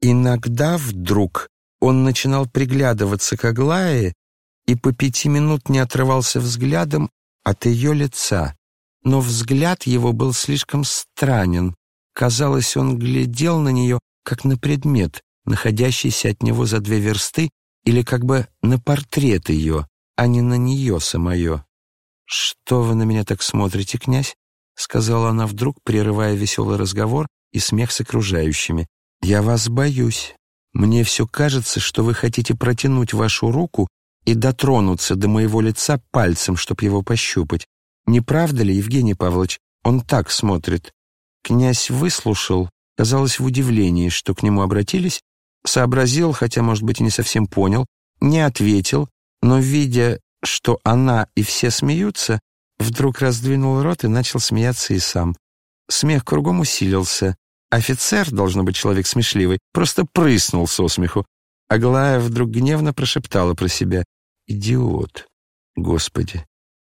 Иногда вдруг он начинал приглядываться к Аглае и по пяти минут не отрывался взглядом от ее лица. Но взгляд его был слишком странен. Казалось, он глядел на нее, как на предмет, находящийся от него за две версты, или как бы на портрет ее, а не на нее самое. «Что вы на меня так смотрите, князь?» — сказала она вдруг, прерывая веселый разговор и смех с окружающими. «Я вас боюсь. Мне все кажется, что вы хотите протянуть вашу руку и дотронуться до моего лица пальцем, чтобы его пощупать. Не правда ли, Евгений Павлович, он так смотрит?» Князь выслушал, казалось, в удивлении, что к нему обратились, сообразил, хотя, может быть, и не совсем понял, не ответил, но, видя, что она и все смеются, вдруг раздвинул рот и начал смеяться и сам. Смех кругом усилился. Офицер, должно быть человек смешливый, просто прыснул со смеху. Аглая вдруг гневно прошептала про себя. «Идиот! Господи!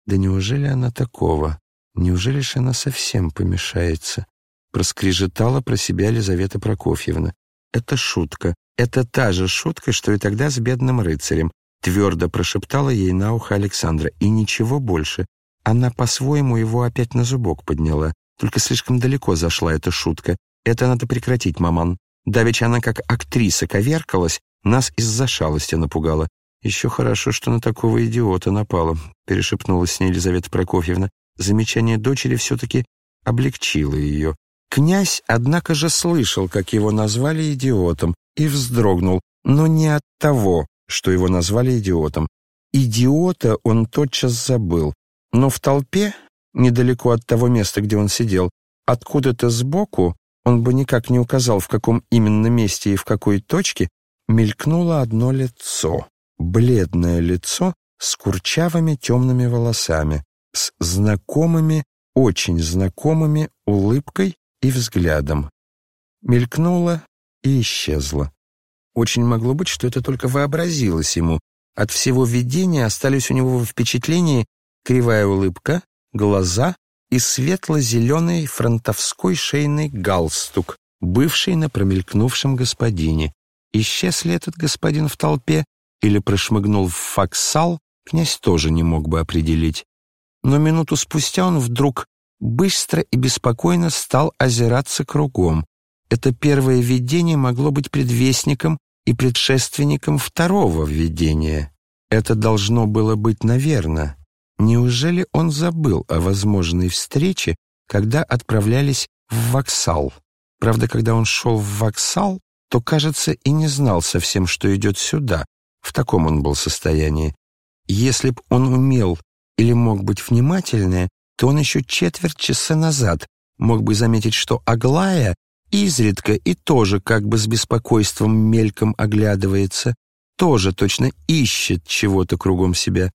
Да неужели она такого? Неужели ж она совсем помешается?» Проскрежетала про себя Елизавета Прокофьевна. «Это шутка. Это та же шутка, что и тогда с бедным рыцарем», твердо прошептала ей на ухо Александра. И ничего больше. Она по-своему его опять на зубок подняла. Только слишком далеко зашла эта шутка. Это надо прекратить, маман. Давеча она как актриса коверкалась, нас из-за шалости напугала. «Еще хорошо, что на такого идиота напала», — перешепнулась с ней Елизавета Прокофьевна. Замечание дочери все-таки облегчило ее. Князь, однако же, слышал, как его назвали идиотом, и вздрогнул, но не от того, что его назвали идиотом. Идиота он тотчас забыл, но в толпе, недалеко от того места, где он сидел, откуда-то сбоку, он бы никак не указал, в каком именно месте и в какой точке, мелькнуло одно лицо, бледное лицо с курчавыми темными волосами, с знакомыми, очень знакомыми улыбкой и взглядом. Мелькнуло и исчезло. Очень могло быть, что это только вообразилось ему. От всего видения остались у него в впечатлении кривая улыбка, глаза и светло-зеленый фронтовской шейный галстук, бывший на промелькнувшем господине. Исчез ли этот господин в толпе или прошмыгнул в факсал, князь тоже не мог бы определить. Но минуту спустя он вдруг быстро и беспокойно стал озираться кругом. Это первое видение могло быть предвестником и предшественником второго видения. Это должно было быть наверно. Неужели он забыл о возможной встрече, когда отправлялись в воксал? Правда, когда он шел в воксал, то, кажется, и не знал совсем, что идет сюда. В таком он был состоянии. Если б он умел или мог быть внимательнее, то он еще четверть часа назад мог бы заметить, что Аглая изредка и тоже как бы с беспокойством мельком оглядывается, тоже точно ищет чего-то кругом себя.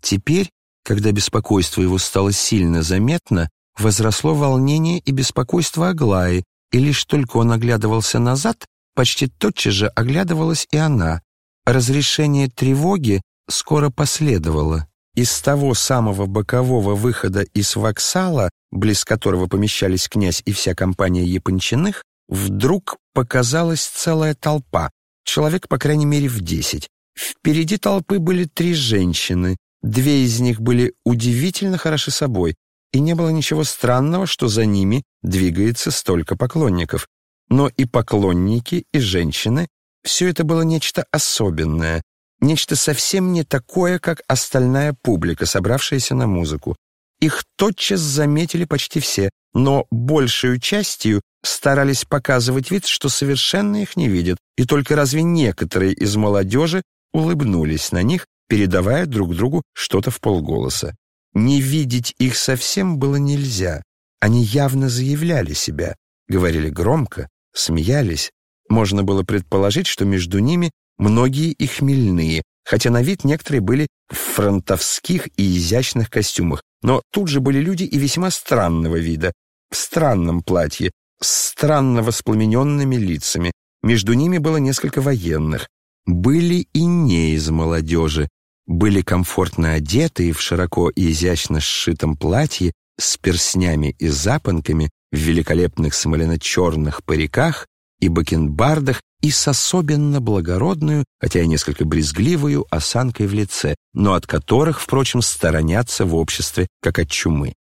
Теперь когда беспокойство его стало сильно заметно, возросло волнение и беспокойство Аглаи, и лишь только он оглядывался назад, почти тотчас же оглядывалась и она. Разрешение тревоги скоро последовало. Из того самого бокового выхода из воксала, близ которого помещались князь и вся компания Япончиных, вдруг показалась целая толпа, человек, по крайней мере, в десять. Впереди толпы были три женщины, Две из них были удивительно хороши собой, и не было ничего странного, что за ними двигается столько поклонников. Но и поклонники, и женщины — все это было нечто особенное, нечто совсем не такое, как остальная публика, собравшаяся на музыку. Их тотчас заметили почти все, но большую частью старались показывать вид, что совершенно их не видят, и только разве некоторые из молодежи улыбнулись на них, передавая друг другу что-то в полголоса. Не видеть их совсем было нельзя. Они явно заявляли себя, говорили громко, смеялись. Можно было предположить, что между ними многие и хмельные, хотя на вид некоторые были в фронтовских и изящных костюмах. Но тут же были люди и весьма странного вида, в странном платье, с странно воспламененными лицами. Между ними было несколько военных. Были и не из молодежи, были комфортно одеты в широко и изящно сшитом платье с перснями и запонками, в великолепных смолено-черных париках и бакенбардах и с особенно благородную, хотя и несколько брезгливую, осанкой в лице, но от которых, впрочем, сторонятся в обществе, как от чумы.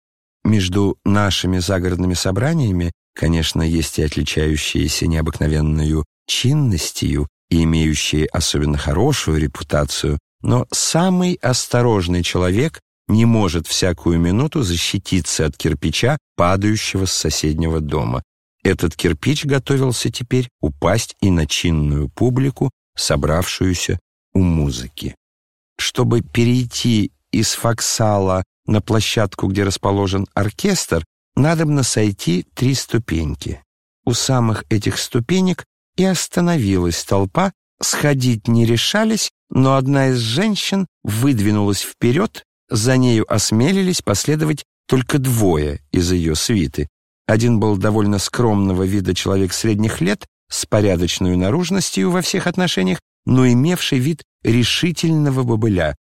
Между нашими загородными собраниями, конечно, есть и отличающиеся необыкновенную чинностью и имеющие особенно хорошую репутацию, но самый осторожный человек не может всякую минуту защититься от кирпича, падающего с соседнего дома. Этот кирпич готовился теперь упасть и на чинную публику, собравшуюся у музыки. Чтобы перейти из факсала на площадку, где расположен оркестр, надобно сойти три ступеньки. У самых этих ступенек и остановилась толпа, сходить не решались, но одна из женщин выдвинулась вперед, за нею осмелились последовать только двое из ее свиты. Один был довольно скромного вида человек средних лет, с порядочной наружностью во всех отношениях, но имевший вид решительного бобыля,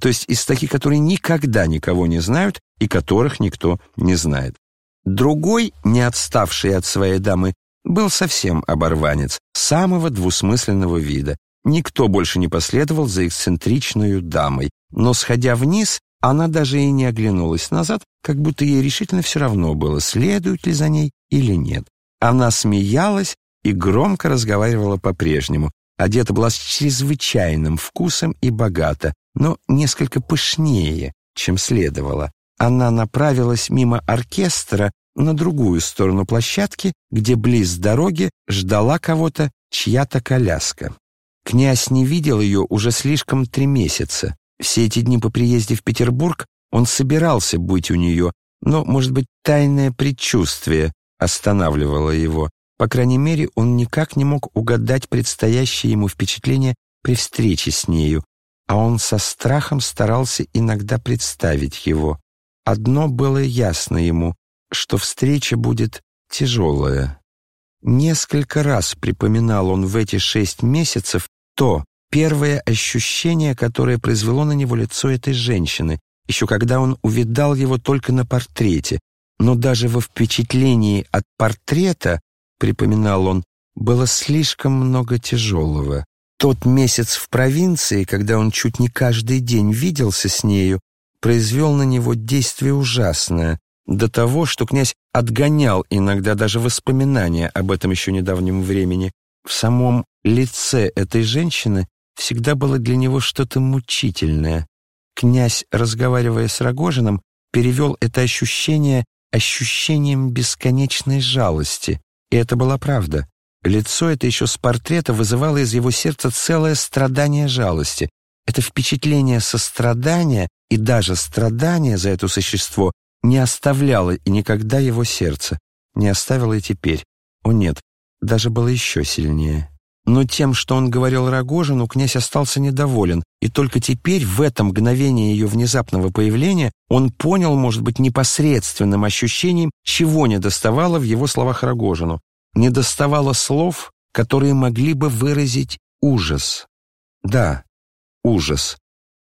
то есть из таких, которые никогда никого не знают и которых никто не знает. Другой, не отставший от своей дамы, был совсем оборванец, самого двусмысленного вида. Никто больше не последовал за эксцентричной дамой, но, сходя вниз, она даже и не оглянулась назад, как будто ей решительно все равно было, следует ли за ней или нет. Она смеялась и громко разговаривала по-прежнему. Одета была с чрезвычайным вкусом и богато, но несколько пышнее, чем следовало. Она направилась мимо оркестра на другую сторону площадки, где близ дороги ждала кого-то чья-то коляска. Князь не видел ее уже слишком три месяца. Все эти дни по приезде в Петербург он собирался быть у нее, но, может быть, тайное предчувствие останавливало его. По крайней мере, он никак не мог угадать предстоящее ему впечатление при встрече с нею, а он со страхом старался иногда представить его. Одно было ясно ему, что встреча будет тяжелая. Несколько раз припоминал он в эти шесть месяцев то первое ощущение, которое произвело на него лицо этой женщины, еще когда он увидал его только на портрете. Но даже во впечатлении от портрета, припоминал он, было слишком много тяжелого. Тот месяц в провинции, когда он чуть не каждый день виделся с нею, произвел на него действие ужасное, до того, что князь отгонял иногда даже воспоминания об этом еще недавнем времени. В самом лице этой женщины всегда было для него что-то мучительное. Князь, разговаривая с Рогожиным, перевел это ощущение ощущением бесконечной жалости, и это была правда. Лицо это еще с портрета вызывало из его сердца целое страдание жалости. Это впечатление сострадания и даже страдания за это существо не оставляло и никогда его сердце. Не оставило и теперь. О нет, даже было еще сильнее. Но тем, что он говорил Рогожину, князь остался недоволен, и только теперь, в это мгновение ее внезапного появления, он понял, может быть, непосредственным ощущением, чего не доставало в его словах Рогожину не доставало слов, которые могли бы выразить ужас. Да, ужас.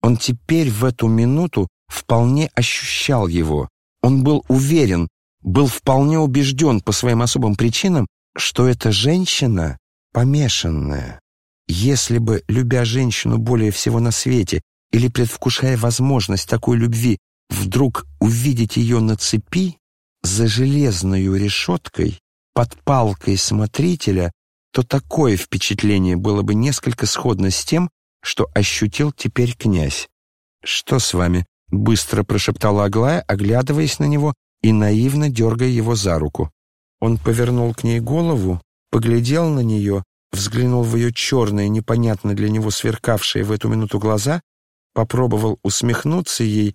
Он теперь в эту минуту вполне ощущал его. Он был уверен, был вполне убежден по своим особым причинам, что эта женщина помешанная. Если бы, любя женщину более всего на свете или предвкушая возможность такой любви, вдруг увидеть ее на цепи за железной решеткой, под палкой смотрителя, то такое впечатление было бы несколько сходно с тем, что ощутил теперь князь. «Что с вами?» — быстро прошептала Аглая, оглядываясь на него и наивно дергая его за руку. Он повернул к ней голову, поглядел на нее, взглянул в ее черные, непонятно для него сверкавшие в эту минуту глаза, попробовал усмехнуться ей,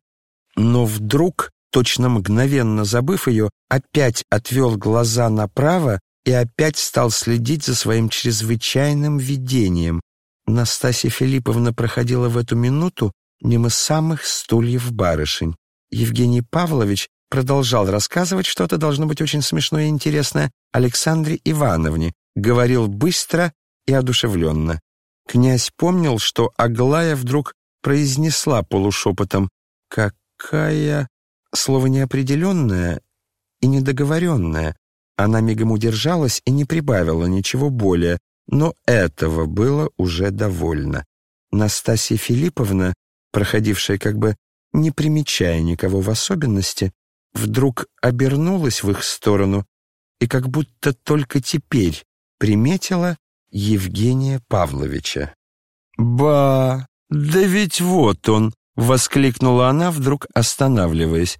но вдруг точно мгновенно забыв ее, опять отвел глаза направо и опять стал следить за своим чрезвычайным видением. Настасья Филипповна проходила в эту минуту мимо самых стульев барышень. Евгений Павлович продолжал рассказывать что-то, должно быть очень смешное и интересное, Александре Ивановне, говорил быстро и одушевленно. Князь помнил, что Аглая вдруг произнесла полушепотом «Какая Слово неопределенное и недоговоренное. Она мигом удержалась и не прибавила ничего более, но этого было уже довольно. Настасья Филипповна, проходившая как бы не примечая никого в особенности, вдруг обернулась в их сторону и как будто только теперь приметила Евгения Павловича. «Ба, да ведь вот он!» — воскликнула она, вдруг останавливаясь.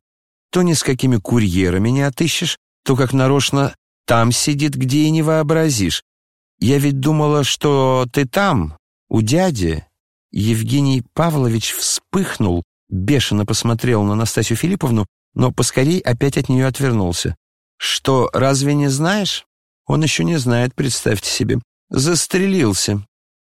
«То ни с какими курьерами не отыщешь, то как нарочно там сидит, где и не вообразишь. Я ведь думала, что ты там, у дяди». Евгений Павлович вспыхнул, бешено посмотрел на Настасью Филипповну, но поскорей опять от нее отвернулся. «Что, разве не знаешь?» «Он еще не знает, представьте себе. Застрелился.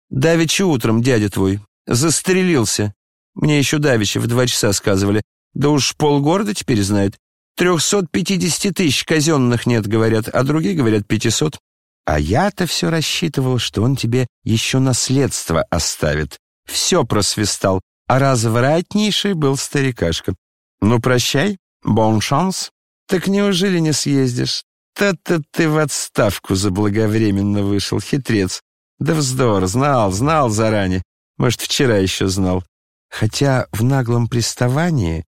Давеча утром дядя твой. Застрелился. Мне еще давеча в два часа сказывали. Да уж полгорода теперь знает. Трехсот пятидесяти тысяч казенных нет, говорят, а другие говорят пятисот. А я-то все рассчитывал, что он тебе еще наследство оставит. Все просвистал, а развратнейший был старикашка. Ну, прощай, бон шанс. Так неужели не съездишь? Та-то ты в отставку заблаговременно вышел, хитрец. Да вздор, знал, знал заранее. Может, вчера еще знал. Хотя в наглом приставании,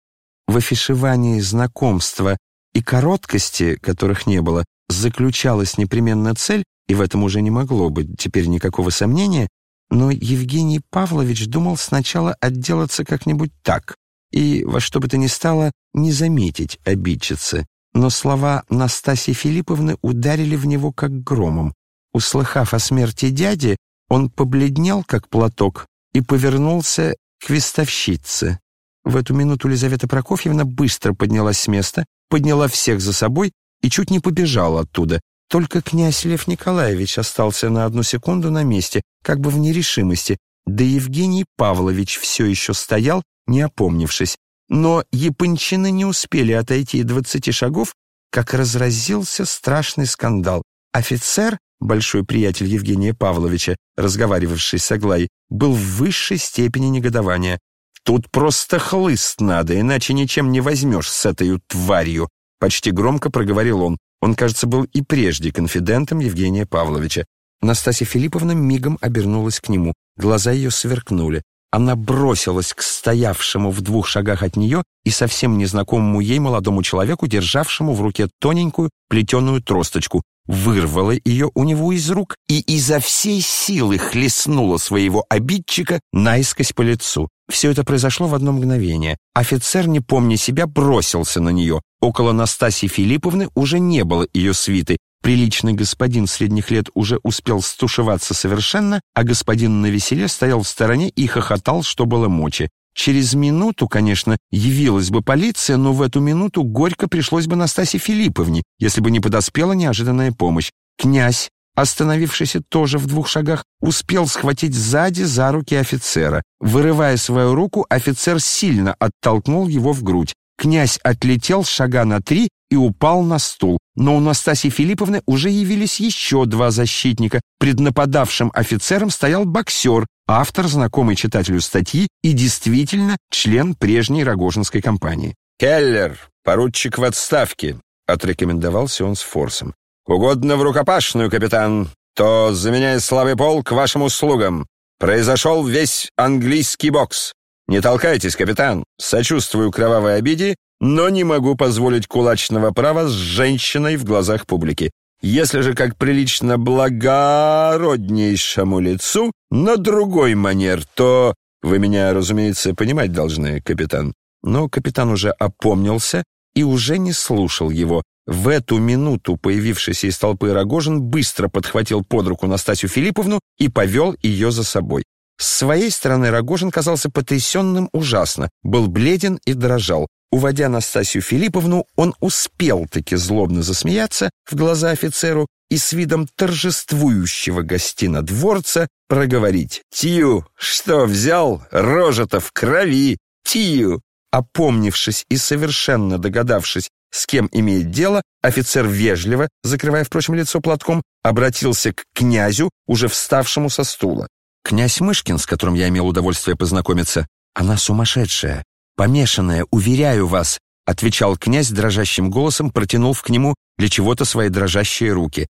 в афишевании знакомства и короткости, которых не было, заключалась непременно цель, и в этом уже не могло быть теперь никакого сомнения, но Евгений Павлович думал сначала отделаться как-нибудь так и во что бы то ни стало не заметить обидчицы. Но слова Настасьи Филипповны ударили в него как громом. Услыхав о смерти дяди, он побледнел, как платок, и повернулся к вестовщице. В эту минуту Лизавета Прокофьевна быстро поднялась с места, подняла всех за собой и чуть не побежала оттуда. Только князь Лев Николаевич остался на одну секунду на месте, как бы в нерешимости, да Евгений Павлович все еще стоял, не опомнившись. Но япончины не успели отойти двадцати шагов, как разразился страшный скандал. Офицер, большой приятель Евгения Павловича, разговаривавший с Аглаей, был в высшей степени негодования. «Тут просто хлыст надо, иначе ничем не возьмешь с этой тварью», почти громко проговорил он. Он, кажется, был и прежде конфидентом Евгения Павловича. Настасья Филипповна мигом обернулась к нему. Глаза ее сверкнули. Она бросилась к стоявшему в двух шагах от нее и совсем незнакомому ей молодому человеку, державшему в руке тоненькую плетеную тросточку, вырвала ее у него из рук и изо всей силы хлестнула своего обидчика наискось по лицу. Все это произошло в одно мгновение. Офицер, не помня себя, бросился на нее. Около Настасьи Филипповны уже не было ее свиты. Приличный господин средних лет уже успел стушеваться совершенно, а господин на веселе стоял в стороне и хохотал, что было мочи. Через минуту, конечно, явилась бы полиция, но в эту минуту горько пришлось бы Настасье Филипповне, если бы не подоспела неожиданная помощь. Князь, остановившийся тоже в двух шагах, успел схватить сзади за руки офицера. Вырывая свою руку, офицер сильно оттолкнул его в грудь. Князь отлетел шага на три и упал на стул. Но у Настасьи Филипповны уже явились еще два защитника. Пред нападавшим офицером стоял боксер, автор, знакомый читателю статьи и действительно член прежней Рогожинской компании. «Келлер, поручик в отставке», — отрекомендовался он с форсом. «Угодно в рукопашную, капитан, то, заменяя славы пол, к вашим услугам. Произошел весь английский бокс. Не толкайтесь, капитан. Сочувствую кровавой обиде, но не могу позволить кулачного права с женщиной в глазах публики. Если же, как прилично благороднейшему лицу, на другой манер, то... Вы меня, разумеется, понимать должны, капитан. Но капитан уже опомнился и уже не слушал его. В эту минуту появившийся из толпы Рогожин быстро подхватил под руку Настасью Филипповну и повел ее за собой. С своей стороны Рогожин казался потрясенным ужасно, был бледен и дрожал. Уводя Настасью Филипповну, он успел-таки злобно засмеяться в глаза офицеру и с видом торжествующего гостинодворца проговорить «Тию, что взял? Рожа-то в крови! Тию!» Опомнившись и совершенно догадавшись, с кем имеет дело, офицер вежливо, закрывая, впрочем, лицо платком, обратился к князю, уже вставшему со стула. «Князь Мышкин, с которым я имел удовольствие познакомиться, она сумасшедшая. «Помешанная, уверяю вас», — отвечал князь дрожащим голосом, протянув к нему для чего-то свои дрожащие руки.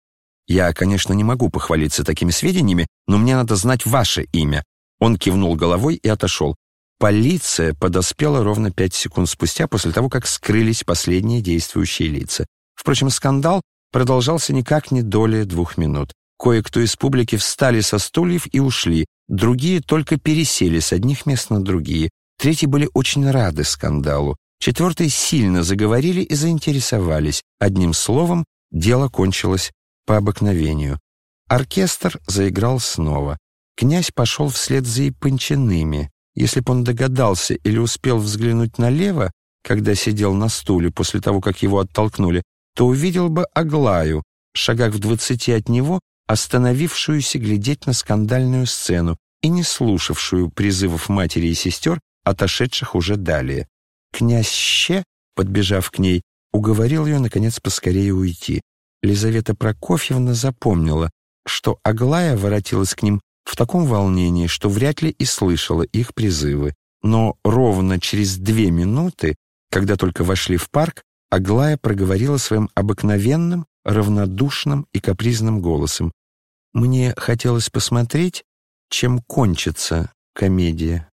Я, конечно, не могу похвалиться такими сведениями, но мне надо знать ваше имя». Он кивнул головой и отошел. Полиция подоспела ровно пять секунд спустя после того, как скрылись последние действующие лица. Впрочем, скандал продолжался никак не долее двух минут. Кое-кто из публики встали со стульев и ушли, другие только пересели с одних мест на другие. Третьи были очень рады скандалу. Четвертые сильно заговорили и заинтересовались. Одним словом, дело кончилось по обыкновению. Оркестр заиграл снова. Князь пошел вслед за Япончиными. Если бы он догадался или успел взглянуть налево, когда сидел на стуле после того, как его оттолкнули, то увидел бы Аглаю, шагах в двадцати от него, остановившуюся глядеть на скандальную сцену и не слушавшую призывов матери и сестер, отошедших уже далее. Князь Ще, подбежав к ней, уговорил ее, наконец, поскорее уйти. Лизавета Прокофьевна запомнила, что Аглая воротилась к ним в таком волнении, что вряд ли и слышала их призывы. Но ровно через две минуты, когда только вошли в парк, Аглая проговорила своим обыкновенным, равнодушным и капризным голосом. «Мне хотелось посмотреть, чем кончится комедия».